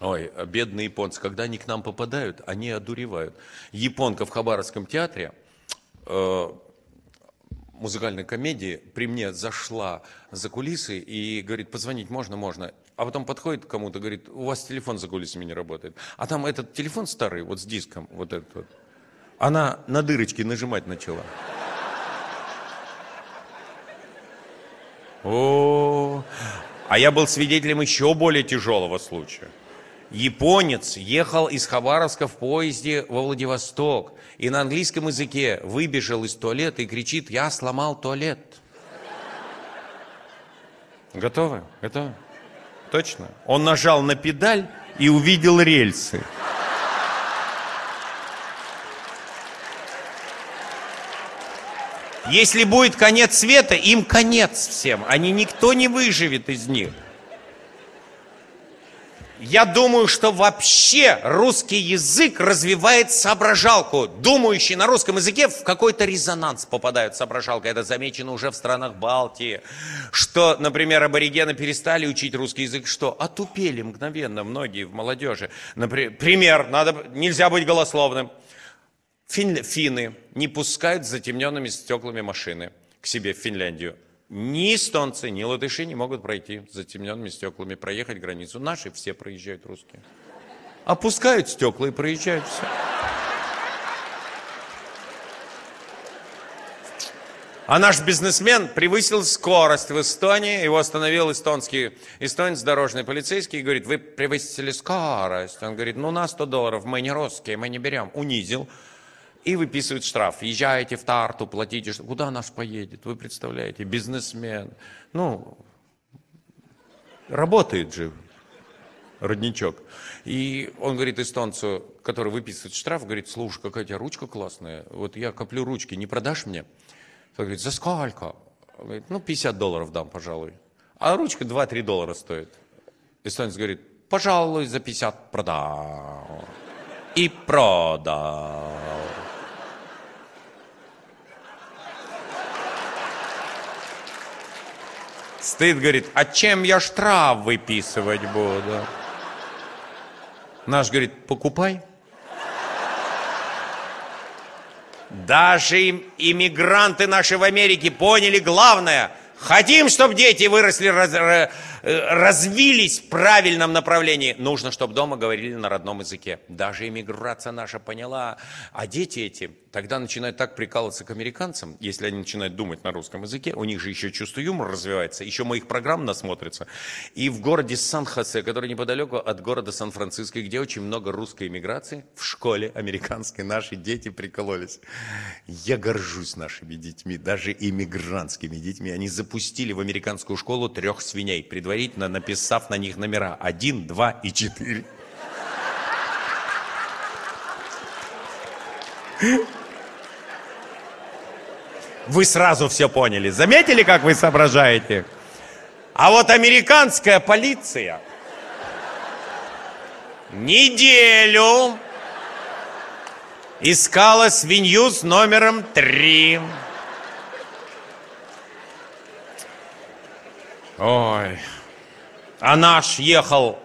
Ой, бедные японцы, когда они к нам попадают, они одуревают. Японка в Хабаровском театре, э, музыкальной комедии, при мне зашла за кулисы и говорит, позвонить можно, можно. А потом подходит к кому-то, говорит, у вас телефон за кулисами не работает. А там этот телефон старый, вот с диском, вот этот вот. Она на дырочки нажимать начала. О, а я был свидетелем еще более тяжелого случая. Японец ехал из Хабаровска в поезде во Владивосток и на английском языке выбежал из туалета и кричит «Я сломал туалет». Готовы? Готовы? Точно? Он нажал на педаль и увидел рельсы. Если будет конец света, им конец всем. Они никто не выживет из них. Я думаю, что вообще русский язык развивает соображалку. Думающие на русском языке в какой-то резонанс попадают соображалка. Это замечено уже в странах Балтии. Что, например, аборигены перестали учить русский язык, что отупели мгновенно многие в молодежи. Например, пример, надо, нельзя быть голословным. Фин, финны не пускают с затемненными стеклами машины к себе в Финляндию. Ни эстонцы, ни латыши не могут пройти с затемненными стеклами, проехать границу. Наши все проезжают русские. Опускают стекла и проезжают все. А наш бизнесмен превысил скорость в Эстонии, его остановил эстонский, эстонец дорожный полицейский и говорит, вы превысили скорость. Он говорит, ну на 100 долларов, мы не русские, мы не берем. Унизил и выписывают штраф. Езжаете в Тарту, платите. Куда наш поедет? Вы представляете, бизнесмен. Ну, работает же родничок. И он говорит эстонцу, который выписывает штраф, говорит, слушай, какая у тебя ручка классная. Вот я коплю ручки, не продашь мне? Он говорит, за сколько? Он говорит, ну, 50 долларов дам, пожалуй. А ручка 2-3 доллара стоит. Эстонец говорит, пожалуй, за 50 продам. И продал. Стоит, говорит, а чем я штраф выписывать буду? Наш говорит, покупай. Даже иммигранты наши в Америке поняли главное. Хотим, чтобы дети выросли, раз, развились в правильном направлении, нужно, чтобы дома говорили на родном языке. Даже иммиграция наша поняла. А дети эти тогда начинают так прикалываться к американцам, если они начинают думать на русском языке, у них же еще чувство юмора развивается, еще моих программ насмотрятся. И в городе Сан-Хосе, который неподалеку от города Сан-Франциско, где очень много русской иммиграции, в школе американской наши дети прикололись. Я горжусь нашими детьми, даже иммигрантскими детьми. Они запустили в американскую школу трех свиней, предварительно предварительно написав на них номера 1, 2 и 4. Вы сразу все поняли. Заметили, как вы соображаете? А вот американская полиция неделю искала свинью с номером 3. Ой. А наш ехал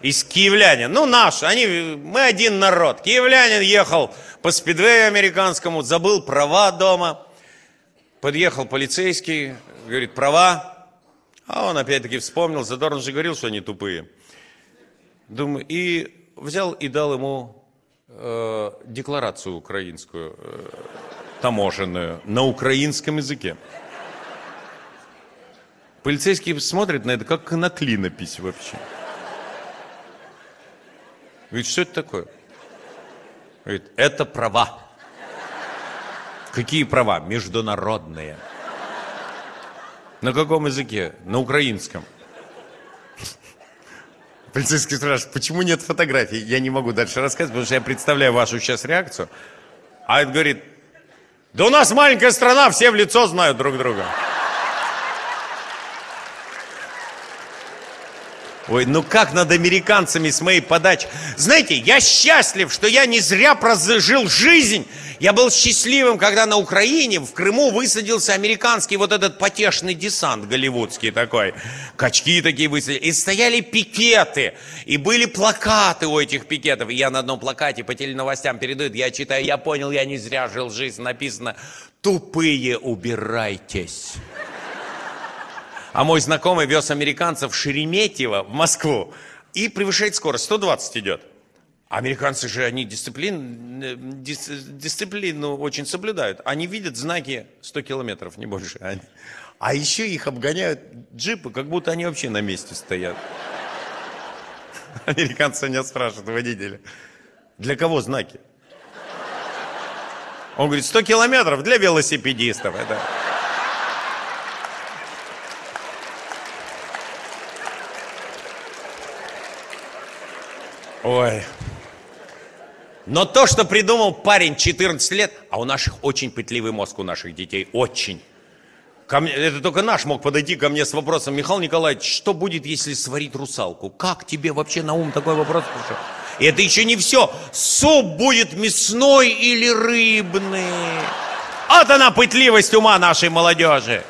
из киевлянин. Ну, наш, они, мы один народ. Киевлянин ехал по спидвею американскому, забыл права дома. Подъехал полицейский, говорит, права. А он опять-таки вспомнил, Задорнов же говорил, что они тупые. Думаю, и взял и дал ему э, декларацию украинскую, э, таможенную, на украинском языке. Полицейский смотрит на это, как на клинопись вообще. Говорит, что это такое? Говорит, это права. Какие права? Международные. На каком языке? На украинском. Полицейский спрашивает, почему нет фотографий? Я не могу дальше рассказывать, потому что я представляю вашу сейчас реакцию. А это говорит, да у нас маленькая страна, все в лицо знают друг друга. Ой, ну как над американцами с моей подачи? Знаете, я счастлив, что я не зря прожил жизнь. Я был счастливым, когда на Украине, в Крыму высадился американский вот этот потешный десант голливудский такой. Качки такие высадили. И стояли пикеты. И были плакаты у этих пикетов. И я на одном плакате по теленовостям передают. Я читаю, я понял, я не зря жил жизнь. Написано, тупые убирайтесь. А мой знакомый вез американцев в Шереметьево в Москву и превышает скорость. 120 идет. Американцы же, они дисциплин, э, дис, дисциплину очень соблюдают. Они видят знаки 100 километров, не больше. А еще их обгоняют джипы, как будто они вообще на месте стоят. Американцы меня спрашивают, водители, для кого знаки? Он говорит, 100 километров для велосипедистов. Это... Ой. Но то, что придумал парень 14 лет, а у наших очень пытливый мозг, у наших детей, очень. Ко мне, это только наш мог подойти ко мне с вопросом, Михаил Николаевич, что будет, если сварить русалку? Как тебе вообще на ум такой вопрос пришел? И это еще не все. Суп будет мясной или рыбный. Вот она пытливость ума нашей молодежи.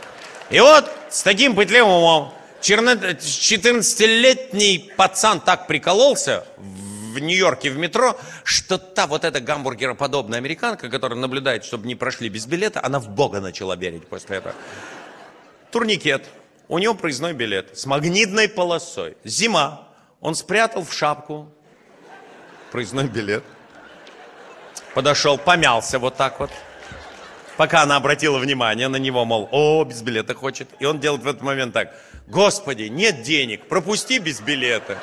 И вот с таким пытливым умом 14-летний пацан так прикололся в Нью-Йорке в метро, что та вот эта гамбургероподобная американка, которая наблюдает, чтобы не прошли без билета, она в Бога начала верить после этого. Турникет. У него проездной билет с магнитной полосой. Зима. Он спрятал в шапку проездной билет. Подошел, помялся вот так вот. Пока она обратила внимание на него, мол, о, без билета хочет. И он делает в этот момент так. Господи, нет денег, пропусти без билета.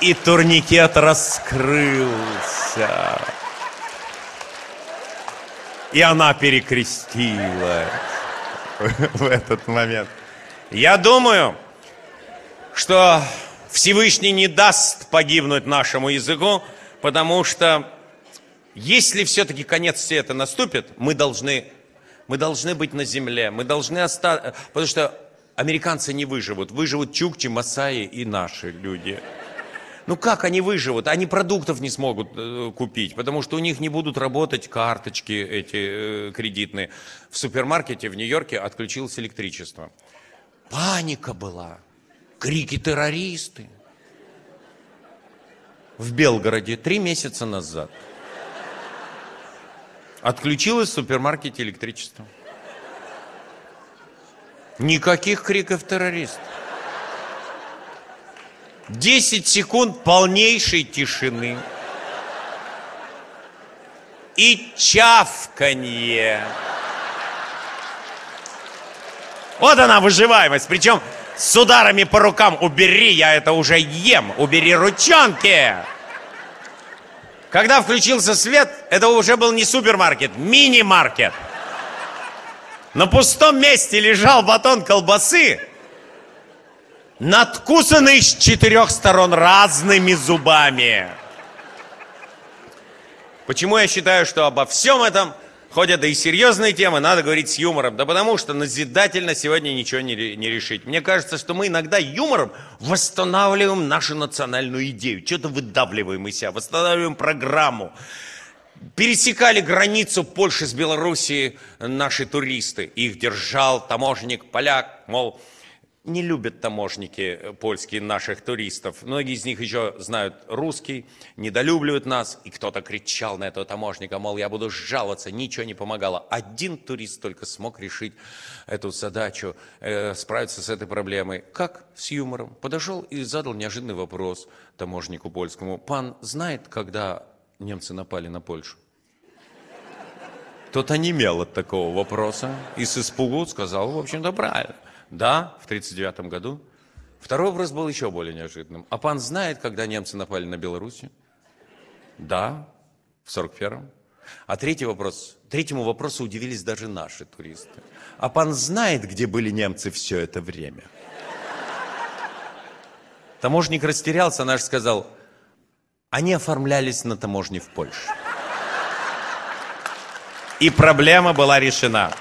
И турникет раскрылся. И она перекрестилась в этот момент. Я думаю, что Всевышний не даст погибнуть нашему языку, потому что если все-таки конец света наступит, мы должны, мы должны быть на земле, мы должны остаться, потому что американцы не выживут, выживут чукчи, масаи и наши люди. Ну как они выживут? Они продуктов не смогут э, купить, потому что у них не будут работать карточки эти э, кредитные. В супермаркете в Нью-Йорке отключилось электричество. Паника была, крики террористы. В Белгороде три месяца назад отключилось в супермаркете электричество. Никаких криков террористов. 10 секунд полнейшей тишины. И чавканье. Вот она выживаемость. Причем с ударами по рукам. Убери, я это уже ем. Убери ручонки. Когда включился свет, это уже был не супермаркет, мини-маркет. На пустом месте лежал батон колбасы, надкусанный с четырех сторон разными зубами. Почему я считаю, что обо всем этом, хоть это и серьезные темы, надо говорить с юмором? Да потому что назидательно сегодня ничего не, не решить. Мне кажется, что мы иногда юмором восстанавливаем нашу национальную идею. Что-то выдавливаем из себя, восстанавливаем программу. Пересекали границу Польши с Белоруссией наши туристы. Их держал таможенник, поляк, мол, не любят таможники э, польские наших туристов. Многие из них еще знают русский, недолюбливают нас. И кто-то кричал на этого таможника, мол, я буду жаловаться, ничего не помогало. Один турист только смог решить эту задачу, э, справиться с этой проблемой. Как? С юмором. Подошел и задал неожиданный вопрос таможнику польскому. Пан знает, когда немцы напали на Польшу? Тот онемел от такого вопроса и с испугу сказал, в общем-то, правильно. Да, в 1939 году. Второй вопрос был еще более неожиданным. А пан знает, когда немцы напали на Белоруссию? Да, в 1941-м. А третий вопрос, третьему вопросу удивились даже наши туристы. А пан знает, где были немцы все это время? Таможник растерялся, наш сказал, они оформлялись на таможне в Польше. И проблема была решена.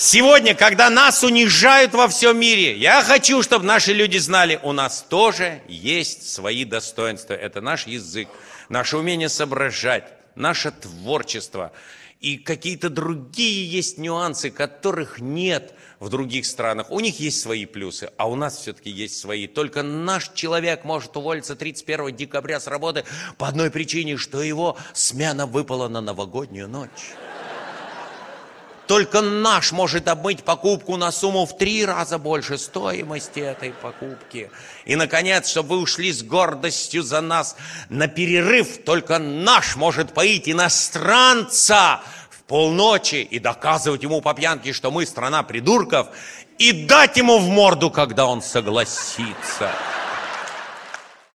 Сегодня, когда нас унижают во всем мире, я хочу, чтобы наши люди знали, у нас тоже есть свои достоинства. Это наш язык, наше умение соображать, наше творчество. И какие-то другие есть нюансы, которых нет в других странах. У них есть свои плюсы, а у нас все-таки есть свои. Только наш человек может уволиться 31 декабря с работы по одной причине, что его смена выпала на новогоднюю ночь. Только наш может обмыть покупку на сумму в три раза больше стоимости этой покупки. И, наконец, чтобы вы ушли с гордостью за нас на перерыв, только наш может поить иностранца в полночи и доказывать ему по пьянке, что мы страна придурков, и дать ему в морду, когда он согласится.